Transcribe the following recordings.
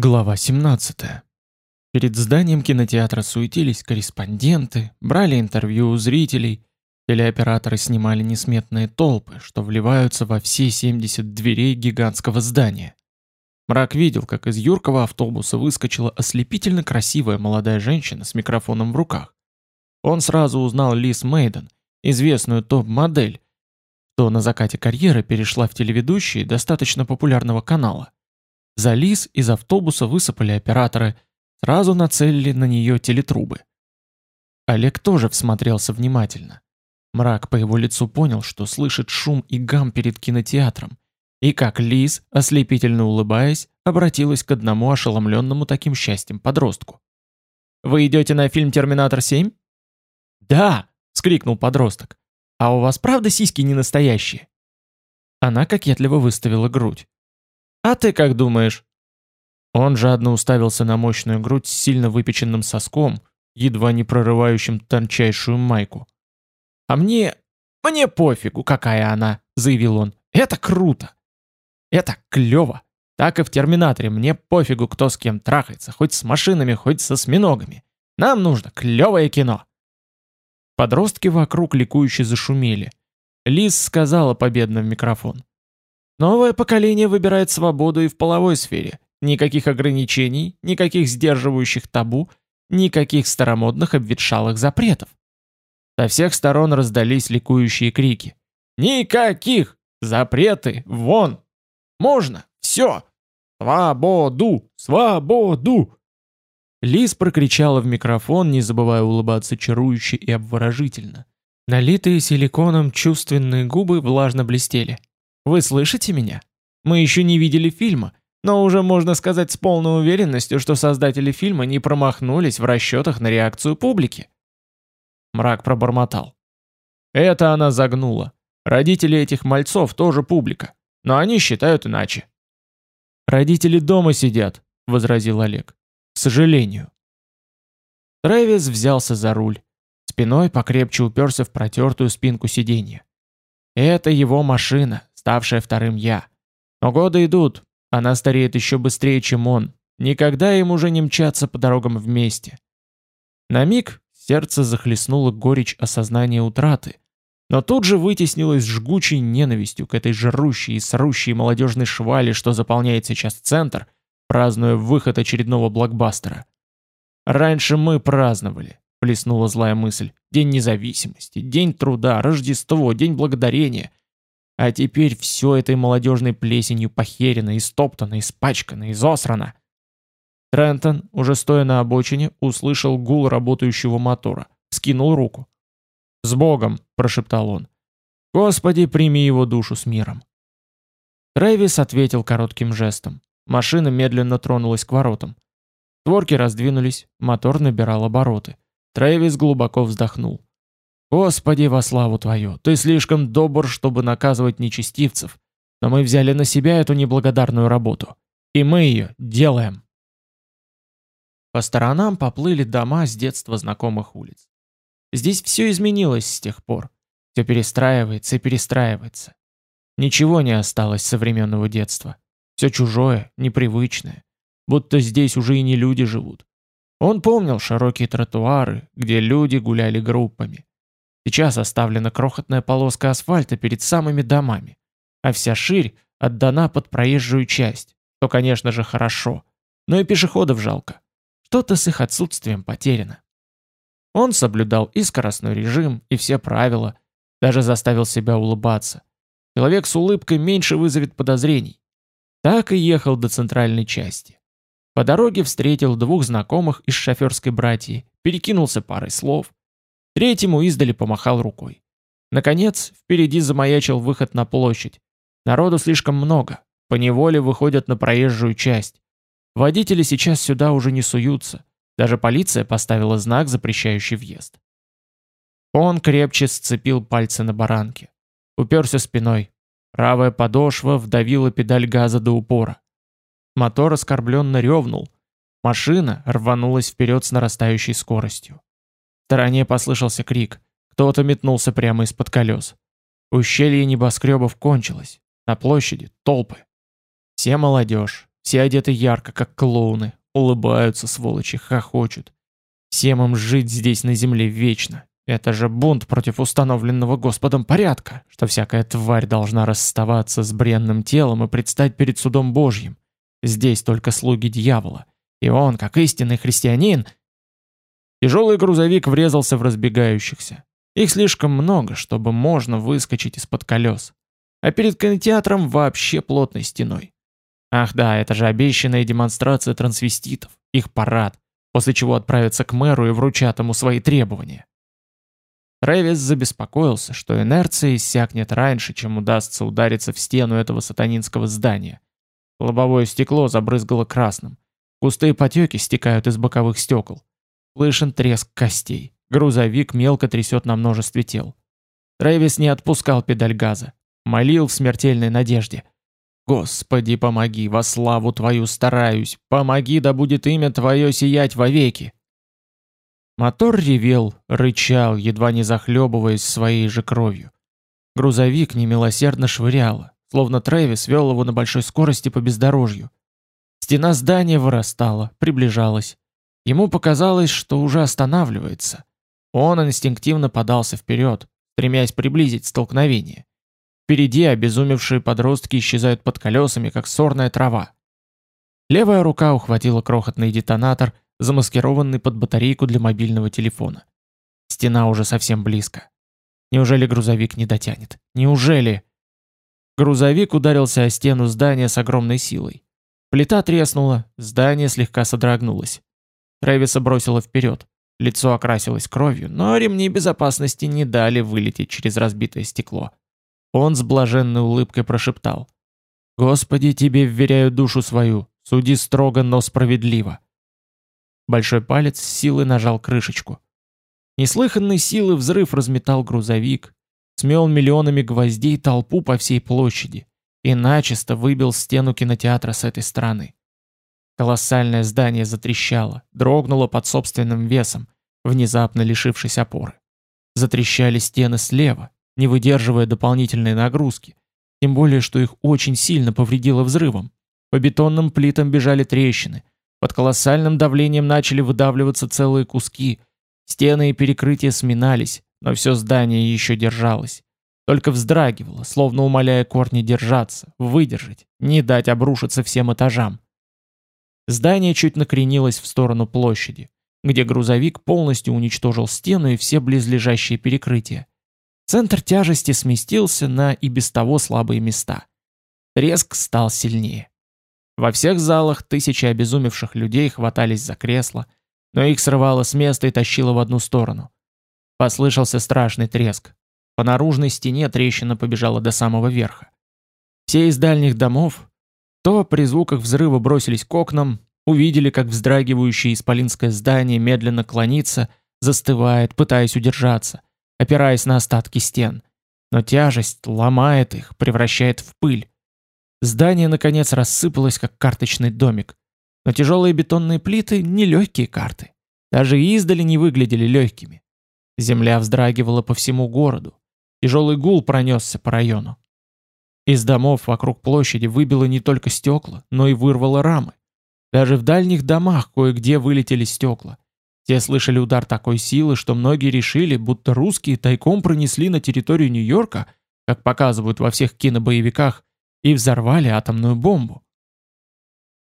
Глава 17. Перед зданием кинотеатра суетились корреспонденты, брали интервью у зрителей, телеоператоры снимали несметные толпы, что вливаются во все 70 дверей гигантского здания. Мрак видел, как из юркого автобуса выскочила ослепительно красивая молодая женщина с микрофоном в руках. Он сразу узнал Лиз Мейден, известную топ-модель, что на закате карьеры перешла в телеведущие достаточно популярного канала. За Лис из автобуса высыпали операторы, сразу нацелили на нее телетрубы. Олег тоже всмотрелся внимательно. Мрак по его лицу понял, что слышит шум и гам перед кинотеатром, и как Лис, ослепительно улыбаясь, обратилась к одному ошеломленному таким счастьем подростку. «Вы идете на фильм «Терминатор 7»?» «Да!» — вскрикнул подросток. «А у вас правда сиськи не настоящие?» Она кокетливо выставила грудь. А ты как думаешь?» Он жадно уставился на мощную грудь с сильно выпеченным соском, едва не прорывающим тончайшую майку. «А мне... мне пофигу, какая она», — заявил он. «Это круто! Это клево! Так и в Терминаторе мне пофигу, кто с кем трахается, хоть с машинами, хоть со осьминогами. Нам нужно клевое кино!» Подростки вокруг ликующе зашумели. Лиз сказала победно в микрофон. Новое поколение выбирает свободу и в половой сфере. Никаких ограничений, никаких сдерживающих табу, никаких старомодных обветшалых запретов. Со всех сторон раздались ликующие крики. «Никаких! Запреты! Вон! Можно! Все! Свободу! Свободу!» Лис прокричала в микрофон, не забывая улыбаться чарующе и обворожительно. Налитые силиконом чувственные губы влажно блестели. Вы слышите меня? Мы еще не видели фильма, но уже можно сказать с полной уверенностью, что создатели фильма не промахнулись в расчетах на реакцию публики. Мрак пробормотал. Это она загнула. Родители этих мальцов тоже публика, но они считают иначе. Родители дома сидят, возразил Олег. К сожалению. Трэвис взялся за руль. Спиной покрепче уперся в протертую спинку сиденья. Это его машина, ставшая вторым «я». Но годы идут, она стареет еще быстрее, чем он. Никогда им уже не мчаться по дорогам вместе. На миг сердце захлестнуло горечь осознания утраты, но тут же вытеснилось жгучей ненавистью к этой жрущей и срущей молодежной швали, что заполняет сейчас центр, празднуя выход очередного блокбастера. «Раньше мы праздновали», — плеснула злая мысль. «День независимости, День труда, Рождество, День благодарения. А теперь все этой молодежной плесенью похерено, истоптано, испачкано, изосрано. Трентон, уже стоя на обочине, услышал гул работающего мотора. Скинул руку. «С Богом!» – прошептал он. «Господи, прими его душу с миром!» Трэвис ответил коротким жестом. Машина медленно тронулась к воротам. Творки раздвинулись, мотор набирал обороты. Трэвис глубоко вздохнул. Господи, во славу Твою, Ты слишком добр, чтобы наказывать нечестивцев, но мы взяли на себя эту неблагодарную работу, и мы ее делаем. По сторонам поплыли дома с детства знакомых улиц. Здесь все изменилось с тех пор. Все перестраивается и перестраивается. Ничего не осталось современного детства. Все чужое, непривычное. Будто здесь уже и не люди живут. Он помнил широкие тротуары, где люди гуляли группами. Сейчас оставлена крохотная полоска асфальта перед самыми домами, а вся ширь отдана под проезжую часть, что, конечно же, хорошо, но и пешеходов жалко. Что-то с их отсутствием потеряно. Он соблюдал и скоростной режим, и все правила, даже заставил себя улыбаться. Человек с улыбкой меньше вызовет подозрений. Так и ехал до центральной части. По дороге встретил двух знакомых из шоферской братьи, перекинулся парой слов, Третьему издали помахал рукой. Наконец, впереди замаячил выход на площадь. Народу слишком много, по неволе выходят на проезжую часть. Водители сейчас сюда уже не суются. Даже полиция поставила знак, запрещающий въезд. Он крепче сцепил пальцы на баранке. Уперся спиной. Правая подошва вдавила педаль газа до упора. Мотор оскорбленно ревнул. Машина рванулась вперед с нарастающей скоростью стороне послышался крик. Кто-то метнулся прямо из-под колес. Ущелье небоскребов кончилось. На площади толпы. Все молодежь, все одеты ярко, как клоуны, улыбаются, сволочи, хохочут. Всем им жить здесь на земле вечно. Это же бунт против установленного Господом порядка, что всякая тварь должна расставаться с бренным телом и предстать перед судом Божьим. Здесь только слуги дьявола. И он, как истинный христианин... Тяжелый грузовик врезался в разбегающихся. Их слишком много, чтобы можно выскочить из-под колес. А перед кинотеатром вообще плотной стеной. Ах да, это же обещанная демонстрация трансвеститов, их парад, после чего отправятся к мэру и вручат ему свои требования. Трэвис забеспокоился, что инерция иссякнет раньше, чем удастся удариться в стену этого сатанинского здания. Лобовое стекло забрызгало красным. Густые потеки стекают из боковых стекол. Слышен треск костей. Грузовик мелко трясет на множестве тел. Трэвис не отпускал педаль газа. Молил в смертельной надежде. «Господи, помоги, во славу Твою стараюсь! Помоги, да будет имя Твое сиять вовеки!» Мотор ревел, рычал, едва не захлебываясь своей же кровью. Грузовик немилосердно швыряло, словно Трэвис вел его на большой скорости по бездорожью. Стена здания вырастала, приближалась. Ему показалось, что уже останавливается. Он инстинктивно подался вперед, стремясь приблизить столкновение. Впереди обезумевшие подростки исчезают под колесами, как сорная трава. Левая рука ухватила крохотный детонатор — замаскированный под батарейку для мобильного телефона. Стена уже совсем близко. Неужели грузовик не дотянет? Неужели? Грузовик ударился о стену здания с огромной силой. Плита треснула, здание слегка содрогнулось. Трэвиса бросило вперед. Лицо окрасилось кровью, но ремни безопасности не дали вылететь через разбитое стекло. Он с блаженной улыбкой прошептал. «Господи, тебе вверяю душу свою, суди строго, но справедливо». Большой палец с силой нажал крышечку. Неслыханной силы взрыв разметал грузовик, смел миллионами гвоздей толпу по всей площади и начисто выбил стену кинотеатра с этой стороны. Колоссальное здание затрещало, дрогнуло под собственным весом, внезапно лишившись опоры. Затрещали стены слева, не выдерживая дополнительной нагрузки, тем более, что их очень сильно повредило взрывом. По бетонным плитам бежали трещины – под колоссальным давлением начали выдавливаться целые куски. Стены и перекрытия сминались, но все здание еще держалось. Только вздрагивало, словно умоляя корни держаться, выдержать, не дать обрушиться всем этажам. Здание чуть накренилось в сторону площади, где грузовик полностью уничтожил стену и все близлежащие перекрытия. Центр тяжести сместился на и без того слабые места. Треск стал сильнее. Во всех залах тысячи обезумевших людей хватались за кресла, но их срывало с места и тащило в одну сторону. Послышался страшный треск. По наружной стене трещина побежала до самого верха. Все из дальних домов, то при звуках взрыва бросились к окнам, увидели, как вздрагивающее исполинское здание медленно клонится, застывает, пытаясь удержаться, опираясь на остатки стен. Но тяжесть ломает их, превращает в пыль. Здание, наконец, рассыпалось, как карточный домик. Но тяжелые бетонные плиты — не легкие карты. Даже издали не выглядели легкими. Земля вздрагивала по всему городу. Тяжелый гул пронесся по району. Из домов вокруг площади выбило не только стекла, но и вырвало рамы. Даже в дальних домах кое-где вылетели стекла. Те слышали удар такой силы, что многие решили, будто русские тайком пронесли на территорию Нью-Йорка, как показывают во всех кинобоевиках, и взорвали атомную бомбу.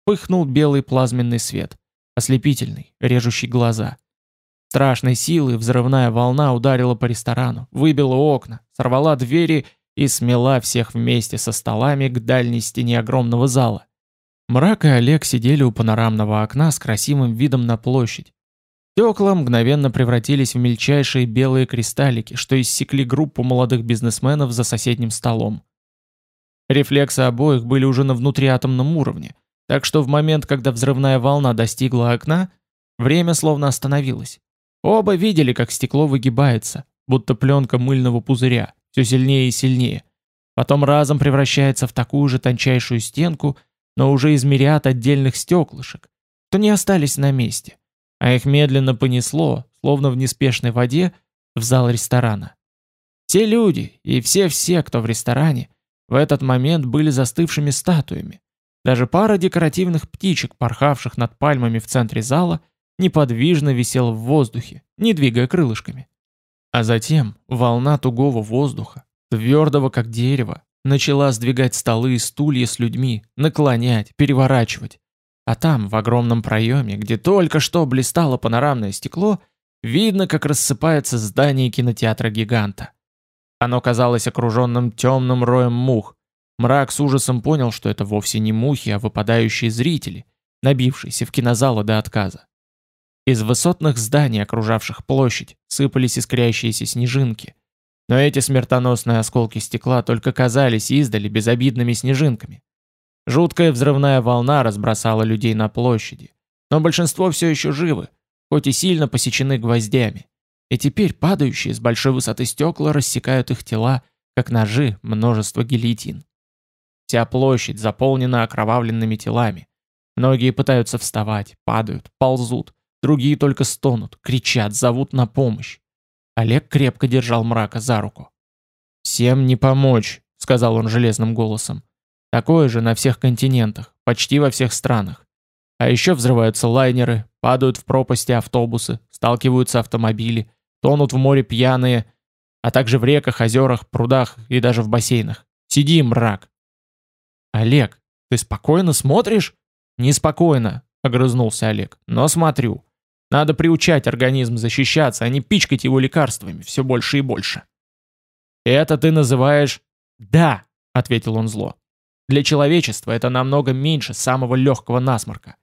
Пыхнул белый плазменный свет, ослепительный, режущий глаза. Страшной силы взрывная волна ударила по ресторану, выбила окна, сорвала двери и смела всех вместе со столами к дальней стене огромного зала. Мрак и Олег сидели у панорамного окна с красивым видом на площадь. Стекла мгновенно превратились в мельчайшие белые кристаллики, что иссекли группу молодых бизнесменов за соседним столом. Рефлексы обоих были уже на внутриатомном уровне, так что в момент, когда взрывная волна достигла окна, время словно остановилось. Оба видели, как стекло выгибается, будто пленка мыльного пузыря, все сильнее и сильнее. Потом разом превращается в такую же тончайшую стенку, но уже из мириад отдельных стеклышек, то не остались на месте, а их медленно понесло, словно в неспешной воде, в зал ресторана. Все люди и все-все, кто в ресторане, в этот момент были застывшими статуями, Даже пара декоративных птичек, порхавших над пальмами в центре зала, неподвижно висела в воздухе, не двигая крылышками. А затем волна тугого воздуха, твердого как дерево, начала сдвигать столы и стулья с людьми, наклонять, переворачивать. А там, в огромном проеме, где только что блистало панорамное стекло, видно, как рассыпается здание кинотеатра-гиганта. Оно казалось окруженным темным роем мух. Мрак с ужасом понял, что это вовсе не мухи, а выпадающие зрители, набившиеся в кинозалы до отказа. Из высотных зданий, окружавших площадь, сыпались искрящиеся снежинки. Но эти смертоносные осколки стекла только казались издали безобидными снежинками. Жуткая взрывная волна разбросала людей на площади, но большинство все еще живы, хоть и сильно посечены гвоздями. И теперь падающие с большой высоты стекла рассекают их тела, как ножи множество гильотин. Вся площадь заполнена окровавленными телами. Многие пытаются вставать, падают, ползут, другие только стонут, кричат, зовут на помощь. Олег крепко держал мрака за руку. «Всем не помочь», — сказал он железным голосом. «Такое же на всех континентах, почти во всех странах. А еще взрываются лайнеры, падают в пропасти автобусы, сталкиваются автомобили, тонут в море пьяные, а также в реках, озерах, прудах и даже в бассейнах. Сиди, мрак. Олег, ты спокойно смотришь? Неспокойно, огрызнулся Олег, но смотрю. Надо приучать организм защищаться, а не пичкать его лекарствами все больше и больше. Это ты называешь... Да, ответил он зло. Для человечества это намного меньше самого легкого насморка.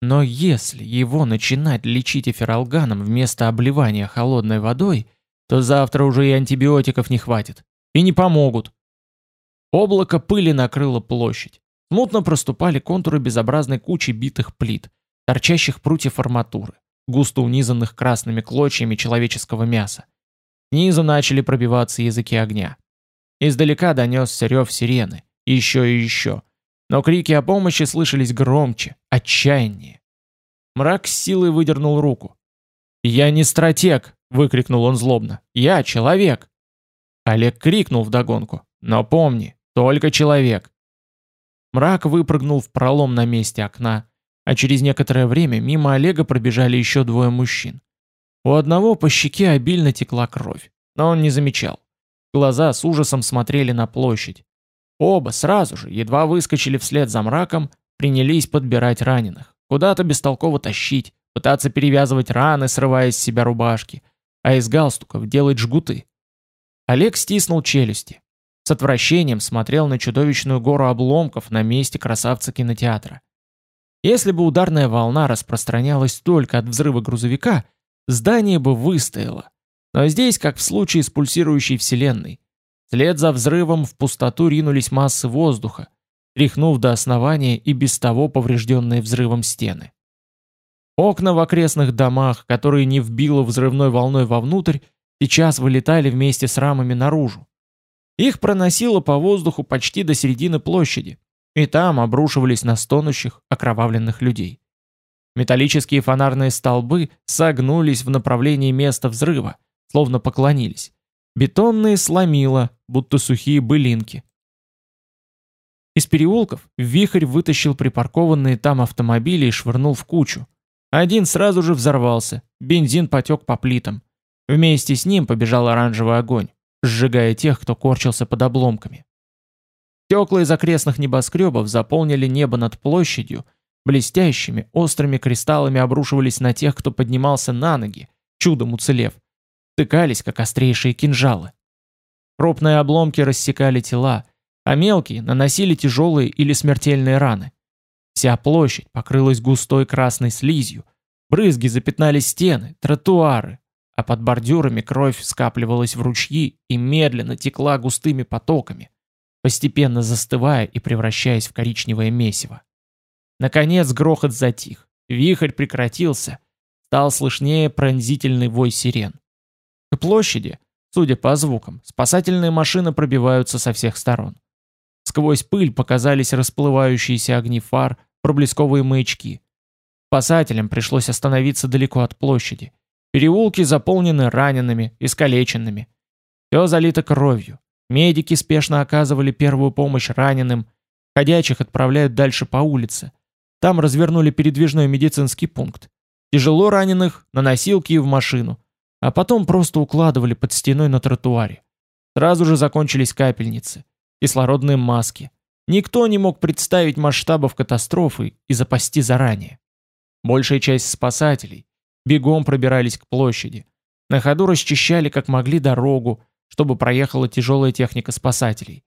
Но если его начинать лечить эфиралганом вместо обливания холодной водой, то завтра уже и антибиотиков не хватит. И не помогут. Облако пыли накрыло площадь. Смутно проступали контуры безобразной кучи битых плит, торчащих прутьев арматуры, густо унизанных красными клочьями человеческого мяса. Снизу начали пробиваться языки огня. Издалека донесся рев сирены. Еще и еще. Но крики о помощи слышались громче, отчаяннее. Мрак с силой выдернул руку. «Я не стратег!» — выкрикнул он злобно. «Я человек!» Олег крикнул вдогонку. «Но помни, только человек!» Мрак выпрыгнул в пролом на месте окна, а через некоторое время мимо Олега пробежали еще двое мужчин. У одного по щеке обильно текла кровь, но он не замечал. Глаза с ужасом смотрели на площадь. Оба сразу же, едва выскочили вслед за мраком, принялись подбирать раненых, куда-то бестолково тащить, пытаться перевязывать раны, срывая с себя рубашки, а из галстуков делать жгуты. Олег стиснул челюсти. С отвращением смотрел на чудовищную гору обломков на месте красавца кинотеатра. Если бы ударная волна распространялась только от взрыва грузовика, здание бы выстояло. Но здесь, как в случае с пульсирующей вселенной, Вслед за взрывом в пустоту ринулись массы воздуха, тряхнув до основания и без того поврежденные взрывом стены. Окна в окрестных домах, которые не вбило взрывной волной вовнутрь, сейчас вылетали вместе с рамами наружу. Их проносило по воздуху почти до середины площади, и там обрушивались на стонущих, окровавленных людей. Металлические фонарные столбы согнулись в направлении места взрыва, словно поклонились. Бетонные сломило, будто сухие былинки. Из переулков вихрь вытащил припаркованные там автомобили и швырнул в кучу. Один сразу же взорвался, бензин потек по плитам. Вместе с ним побежал оранжевый огонь, сжигая тех, кто корчился под обломками. Стекла из окрестных небоскребов заполнили небо над площадью, блестящими, острыми кристаллами обрушивались на тех, кто поднимался на ноги, чудом уцелев тыкались, как острейшие кинжалы. Крупные обломки рассекали тела, а мелкие наносили тяжелые или смертельные раны. Вся площадь покрылась густой красной слизью, брызги запятнали стены, тротуары, а под бордюрами кровь скапливалась в ручьи и медленно текла густыми потоками, постепенно застывая и превращаясь в коричневое месиво. Наконец грохот затих, вихрь прекратился, стал слышнее пронзительный вой сирен. К площади, судя по звукам, спасательные машины пробиваются со всех сторон. Сквозь пыль показались расплывающиеся огни фар, проблесковые маячки. Спасателям пришлось остановиться далеко от площади. Переулки заполнены ранеными, искалеченными. Все залито кровью. Медики спешно оказывали первую помощь раненым. Ходячих отправляют дальше по улице. Там развернули передвижной медицинский пункт. Тяжело раненых на носилки и в машину. А потом просто укладывали под стеной на тротуаре. Сразу же закончились капельницы, кислородные маски. Никто не мог представить масштабов катастрофы и запасти заранее. Большая часть спасателей бегом пробирались к площади. На ходу расчищали как могли дорогу, чтобы проехала тяжелая техника спасателей.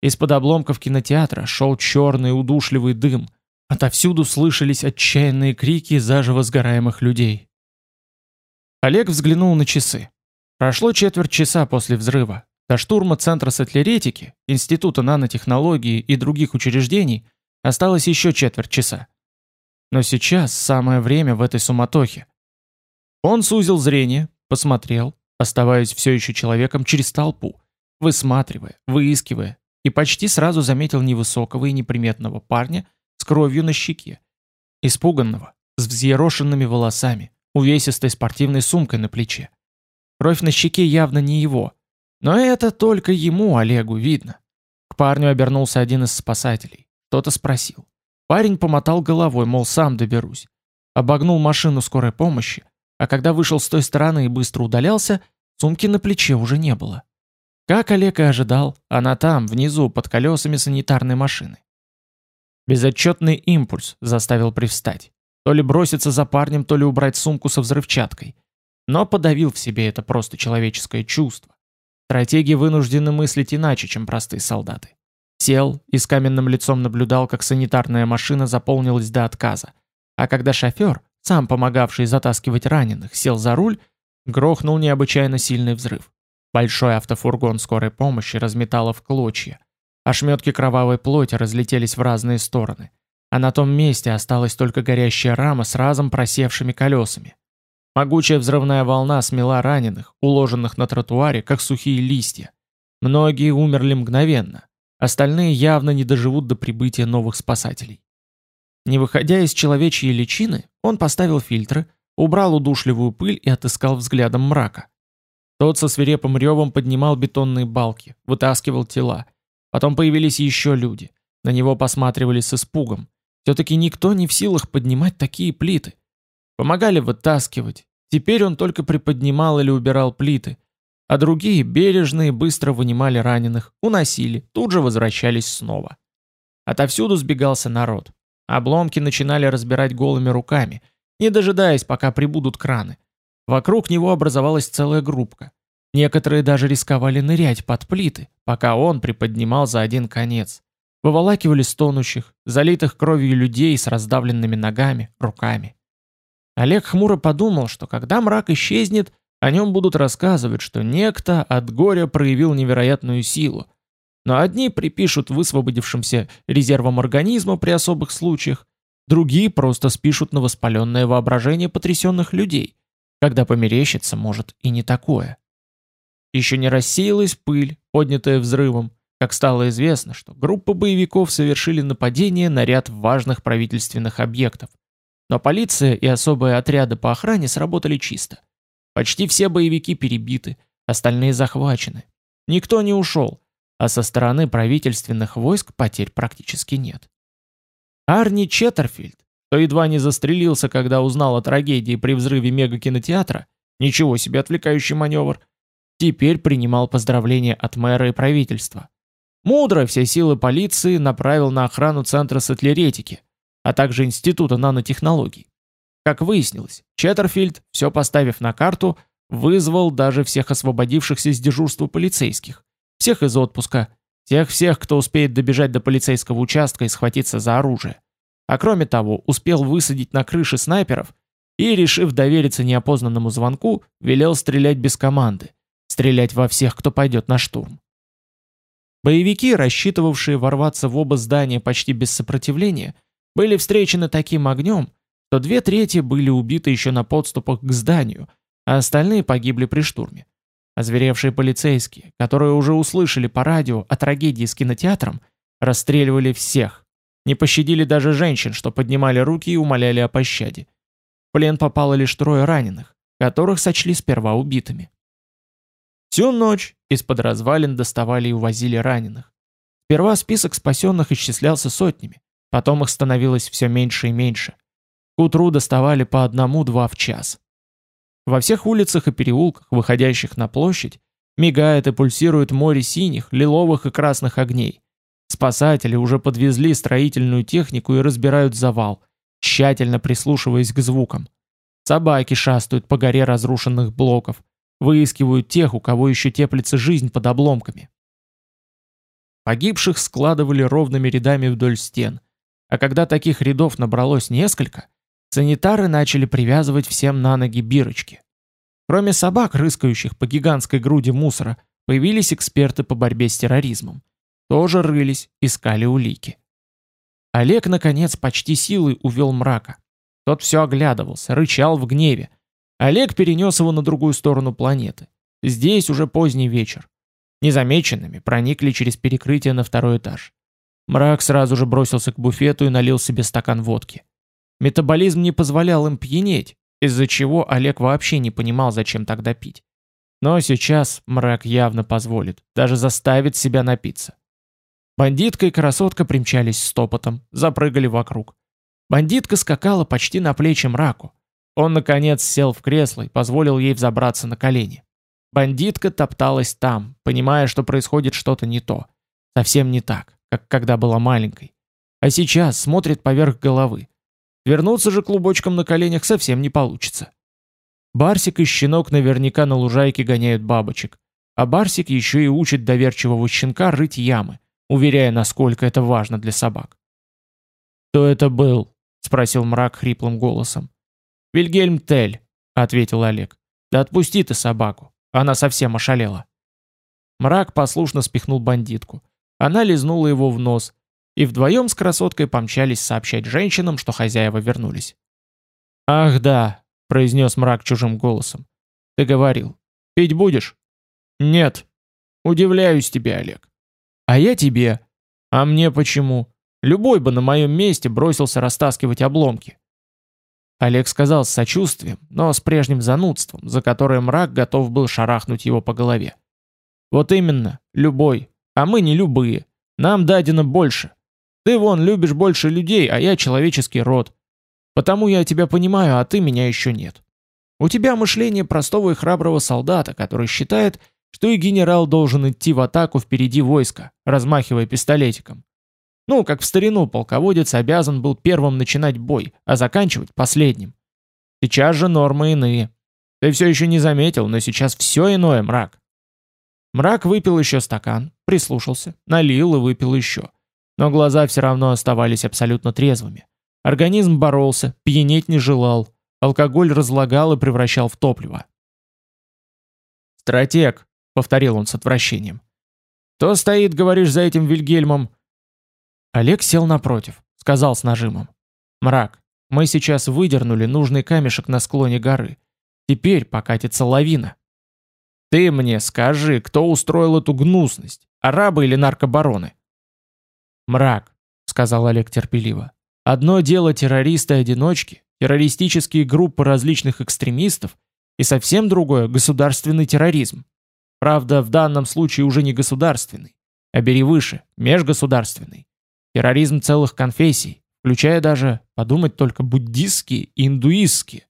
Из-под обломков кинотеатра шел черный удушливый дым. Отовсюду слышались отчаянные крики заживо сгораемых людей. Олег взглянул на часы. Прошло четверть часа после взрыва. До штурма Центра сатлеретики, Института нанотехнологии и других учреждений осталось еще четверть часа. Но сейчас самое время в этой суматохе. Он сузил зрение, посмотрел, оставаясь все еще человеком через толпу, высматривая, выискивая, и почти сразу заметил невысокого и неприметного парня с кровью на щеке, испуганного, с взъерошенными волосами, увесистой спортивной сумкой на плече. Кровь на щеке явно не его, но это только ему, Олегу, видно. К парню обернулся один из спасателей. Кто-то спросил. Парень помотал головой, мол, сам доберусь. Обогнул машину скорой помощи, а когда вышел с той стороны и быстро удалялся, сумки на плече уже не было. Как Олег и ожидал, она там, внизу, под колесами санитарной машины. Безотчетный импульс заставил привстать. То ли броситься за парнем, то ли убрать сумку со взрывчаткой. Но подавил в себе это просто человеческое чувство. Стратеги вынуждены мыслить иначе, чем простые солдаты. Сел и с каменным лицом наблюдал, как санитарная машина заполнилась до отказа. А когда шофер, сам помогавший затаскивать раненых, сел за руль, грохнул необычайно сильный взрыв. Большой автофургон скорой помощи разметало в клочья. Ошметки кровавой плоти разлетелись в разные стороны. А на том месте осталась только горящая рама с разом просевшими колесами. Могучая взрывная волна смела раненых, уложенных на тротуаре, как сухие листья. Многие умерли мгновенно, остальные явно не доживут до прибытия новых спасателей. Не выходя из человечьей личины, он поставил фильтры, убрал удушливую пыль и отыскал взглядом мрака. Тот со свирепым ревом поднимал бетонные балки, вытаскивал тела. Потом появились еще люди. На него посматривали с испугом. Все-таки никто не в силах поднимать такие плиты. Помогали вытаскивать. Теперь он только приподнимал или убирал плиты, а другие бережные быстро вынимали раненых, уносили, тут же возвращались снова. Отовсюду сбегался народ. Обломки начинали разбирать голыми руками, не дожидаясь, пока прибудут краны. Вокруг него образовалась целая группка. Некоторые даже рисковали нырять под плиты, пока он приподнимал за один конец. Выволакивали стонущих, залитых кровью людей с раздавленными ногами, руками. Олег хмуро подумал, что когда мрак исчезнет, о нем будут рассказывать, что некто от горя проявил невероятную силу. Но одни припишут высвободившимся резервам организма при особых случаях, другие просто спишут на воспаленное воображение потрясенных людей, когда померещится, может, и не такое. Еще не рассеялась пыль, поднятая взрывом, как стало известно, что группа боевиков совершили нападение на ряд важных правительственных объектов, но полиция и особые отряды по охране сработали чисто. Почти все боевики перебиты, остальные захвачены. Никто не ушел, а со стороны правительственных войск потерь практически нет. Арни Четтерфильд, кто едва не застрелился, когда узнал о трагедии при взрыве мегакинотеатра, ничего себе отвлекающий маневр, теперь принимал поздравления от мэра и правительства. Мудро все силы полиции направил на охрану центра сатлеретики, а также Института нанотехнологий. Как выяснилось, Четтерфильд, все поставив на карту, вызвал даже всех освободившихся из дежурства полицейских, всех из отпуска, тех-всех, кто успеет добежать до полицейского участка и схватиться за оружие. А кроме того, успел высадить на крыше снайперов и, решив довериться неопознанному звонку, велел стрелять без команды, стрелять во всех, кто пойдет на штурм. Боевики, рассчитывавшие ворваться в оба здания почти без сопротивления, были встречены таким огнем, что две трети были убиты еще на подступах к зданию, а остальные погибли при штурме. Озверевшие полицейские, которые уже услышали по радио о трагедии с кинотеатром, расстреливали всех. Не пощадили даже женщин, что поднимали руки и умоляли о пощаде. В плен попало лишь трое раненых, которых сочли сперва убитыми. Всю ночь из-под развалин доставали и увозили раненых. Сперва список спасенных исчислялся сотнями, потом их становилось все меньше и меньше. К утру доставали по одному-два в час. Во всех улицах и переулках, выходящих на площадь, мигает и пульсирует море синих, лиловых и красных огней. Спасатели уже подвезли строительную технику и разбирают завал, тщательно прислушиваясь к звукам. Собаки шастают по горе разрушенных блоков, выискивают тех, у кого еще теплится жизнь под обломками. Погибших складывали ровными рядами вдоль стен, а когда таких рядов набралось несколько, санитары начали привязывать всем на ноги бирочки. Кроме собак, рыскающих по гигантской груди мусора, появились эксперты по борьбе с терроризмом. Тоже рылись, искали улики. Олег, наконец, почти силой увел мрака. Тот все оглядывался, рычал в гневе. Олег перенес его на другую сторону планеты. Здесь уже поздний вечер. Незамеченными проникли через перекрытие на второй этаж. Мрак сразу же бросился к буфету и налил себе стакан водки. Метаболизм не позволял им пьянеть, из-за чего Олег вообще не понимал, зачем тогда пить. Но сейчас мрак явно позволит, даже заставит себя напиться. Бандитка и красотка примчались стопотом, запрыгали вокруг. Бандитка скакала почти на плечи мраку. Он, наконец, сел в кресло и позволил ей взобраться на колени. Бандитка топталась там, понимая, что происходит что-то не то. Совсем не так, как когда была маленькой. А сейчас смотрит поверх головы. Вернуться же клубочком на коленях совсем не получится. Барсик и щенок наверняка на лужайке гоняют бабочек. А Барсик еще и учит доверчивого щенка рыть ямы, уверяя, насколько это важно для собак. «Кто это был?» — спросил мрак хриплым голосом. «Вильгельм Тель», — ответил Олег. «Да отпусти ты собаку. Она совсем ошалела. Мрак послушно спихнул бандитку. Она лизнула его в нос, и вдвоем с красоткой помчались сообщать женщинам, что хозяева вернулись. «Ах да», — произнес мрак чужим голосом. «Ты говорил. Пить будешь?» «Нет». «Удивляюсь тебе, Олег». «А я тебе». «А мне почему? Любой бы на моем месте бросился растаскивать обломки». Олег сказал с сочувствием, но с прежним занудством, за которое мрак готов был шарахнуть его по голове. «Вот именно, любой, а мы не любые. Нам дадено больше. Ты вон любишь больше людей, а я человеческий род. Потому я тебя понимаю, а ты меня еще нет. У тебя мышление простого и храброго солдата, который считает, что и генерал должен идти в атаку впереди войска, размахивая пистолетиком. Ну, как в старину полководец обязан был первым начинать бой, а заканчивать последним. Сейчас же нормы иные. Ты все еще не заметил, но сейчас все иное, мрак. Мрак выпил еще стакан, прислушался, налил и выпил еще. Но глаза все равно оставались абсолютно трезвыми. Организм боролся, пьянеть не желал. Алкоголь разлагал и превращал в топливо. «Стратег», — повторил он с отвращением. «Кто стоит, говоришь, за этим Вильгельмом? Олег сел напротив, сказал с нажимом. «Мрак, мы сейчас выдернули нужный камешек на склоне горы. Теперь покатится лавина». «Ты мне скажи, кто устроил эту гнусность, арабы или наркобароны?» «Мрак», — сказал Олег терпеливо. «Одно дело террористы-одиночки, террористические группы различных экстремистов, и совсем другое — государственный терроризм. Правда, в данном случае уже не государственный, а бери выше, межгосударственный. Терроризм целых конфессий, включая даже, подумать только, буддистские и индуистские.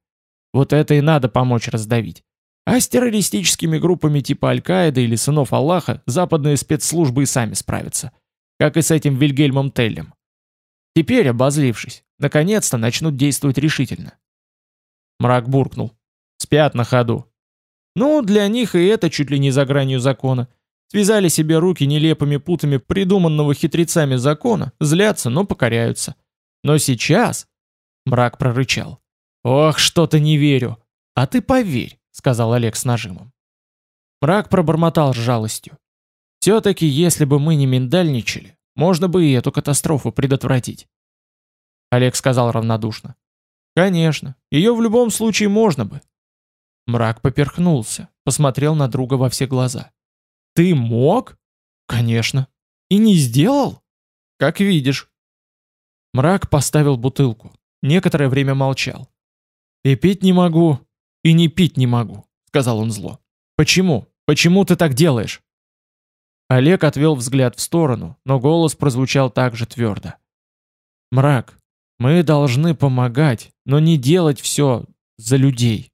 Вот это и надо помочь раздавить. А с террористическими группами типа Аль-Каида или Сынов Аллаха западные спецслужбы и сами справятся. Как и с этим Вильгельмом Теллем. Теперь, обозлившись, наконец-то начнут действовать решительно. Мрак буркнул. Спят на ходу. Ну, для них и это чуть ли не за гранью закона. Связали себе руки нелепыми путами придуманного хитрецами закона, злятся, но покоряются. Но сейчас... Мрак прорычал. «Ох, что-то не верю!» «А ты поверь», — сказал Олег с нажимом. Мрак пробормотал с жалостью. «Все-таки, если бы мы не миндальничали, можно бы и эту катастрофу предотвратить». Олег сказал равнодушно. «Конечно, ее в любом случае можно бы». Мрак поперхнулся, посмотрел на друга во все глаза. Ты мог? Конечно. И не сделал? Как видишь. Мрак поставил бутылку. Некоторое время молчал. «И пить не могу, и не пить не могу», — сказал он зло. «Почему? Почему ты так делаешь?» Олег отвел взгляд в сторону, но голос прозвучал так же твердо. «Мрак, мы должны помогать, но не делать все за людей.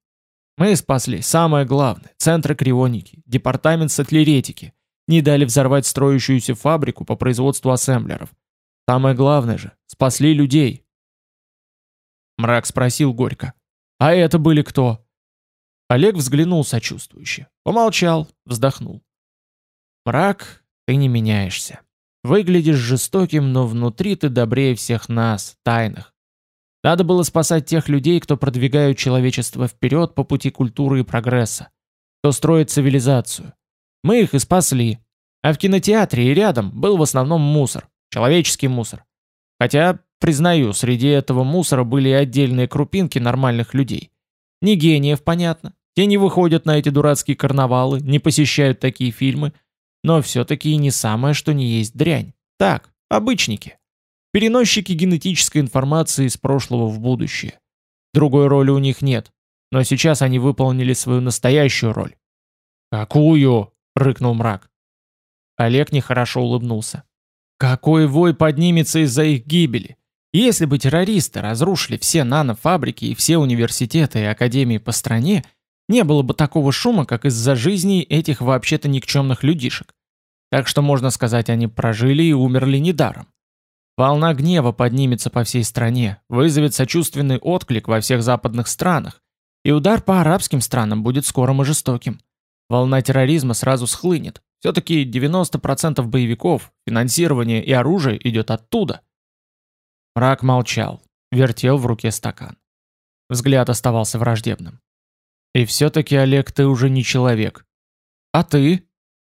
Мы спасли самое главное – центры крионики, департамент сатлеретики, не дали взорвать строящуюся фабрику по производству ассемблеров. Самое главное же – спасли людей». Мрак спросил горько. «А это были кто?» Олег взглянул сочувствующе, помолчал, вздохнул. Мрак, ты не меняешься. Выглядишь жестоким, но внутри ты добрее всех нас, тайных. Надо было спасать тех людей, кто продвигают человечество вперед по пути культуры и прогресса, кто строит цивилизацию. Мы их и спасли. А в кинотеатре и рядом был в основном мусор, человеческий мусор. Хотя, признаю, среди этого мусора были отдельные крупинки нормальных людей. Не гениев, понятно. Те не выходят на эти дурацкие карнавалы, не посещают такие фильмы – но все-таки и не самое, что не есть дрянь. Так, обычники. Переносчики генетической информации из прошлого в будущее. Другой роли у них нет, но сейчас они выполнили свою настоящую роль. «Какую?» — рыкнул мрак. Олег нехорошо улыбнулся. «Какой вой поднимется из-за их гибели? Если бы террористы разрушили все нанофабрики и все университеты и академии по стране, не было бы такого шума, как из-за жизни этих вообще-то никчемных людишек. Так что можно сказать, они прожили и умерли недаром. Волна гнева поднимется по всей стране, вызовет сочувственный отклик во всех западных странах, и удар по арабским странам будет скорым и жестоким. Волна терроризма сразу схлынет. Все-таки 90% боевиков, финансирование и оружие идет оттуда. Мрак молчал, вертел в руке стакан. Взгляд оставался враждебным. И все-таки, Олег, ты уже не человек. А ты?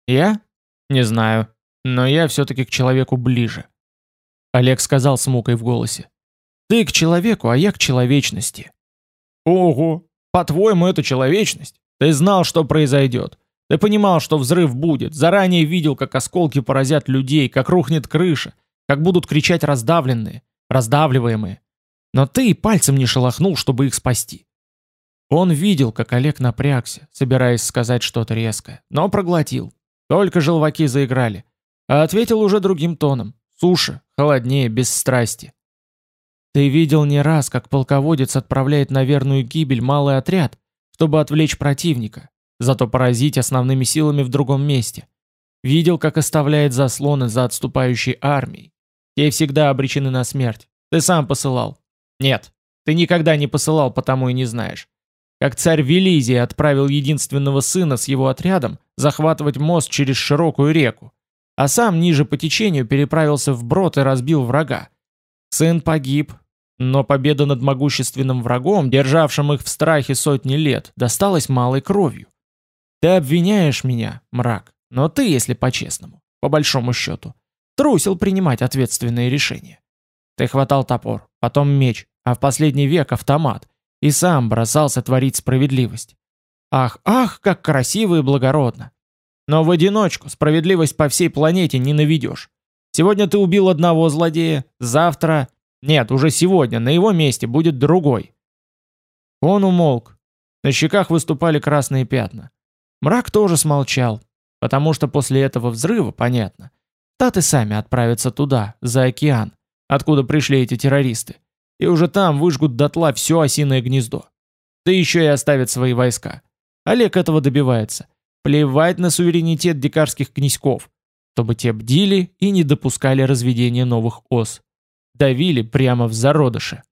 Я? Не знаю. Но я все-таки к человеку ближе. Олег сказал с мукой в голосе. Ты к человеку, а я к человечности. Ого, по-твоему, это человечность? Ты знал, что произойдет. Ты понимал, что взрыв будет, заранее видел, как осколки поразят людей, как рухнет крыша, как будут кричать раздавленные, раздавливаемые. Но ты и пальцем не шелохнул, чтобы их спасти. Он видел, как Олег напрягся, собираясь сказать что-то резкое, но проглотил. Только желваки заиграли. А ответил уже другим тоном. Суше, холоднее, без страсти. Ты видел не раз, как полководец отправляет на верную гибель малый отряд, чтобы отвлечь противника, зато поразить основными силами в другом месте. Видел, как оставляет заслоны за отступающей армией. Те всегда обречены на смерть. Ты сам посылал. Нет, ты никогда не посылал, потому и не знаешь как царь Велизий отправил единственного сына с его отрядом захватывать мост через широкую реку, а сам ниже по течению переправился в брод и разбил врага. Сын погиб, но победа над могущественным врагом, державшим их в страхе сотни лет, досталась малой кровью. Ты обвиняешь меня, мрак, но ты, если по-честному, по большому счету, трусил принимать ответственные решения. Ты хватал топор, потом меч, а в последний век автомат – и сам бросался творить справедливость. Ах, ах, как красиво и благородно. Но в одиночку справедливость по всей планете не наведешь. Сегодня ты убил одного злодея, завтра... Нет, уже сегодня на его месте будет другой. Он умолк. На щеках выступали красные пятна. Мрак тоже смолчал, потому что после этого взрыва, понятно, Таты сами отправятся туда, за океан, откуда пришли эти террористы и уже там выжгут дотла все осиное гнездо. Да еще и оставят свои войска. Олег этого добивается. Плевать на суверенитет дикарских князьков, чтобы те бдили и не допускали разведения новых ос. Давили прямо в зародыше.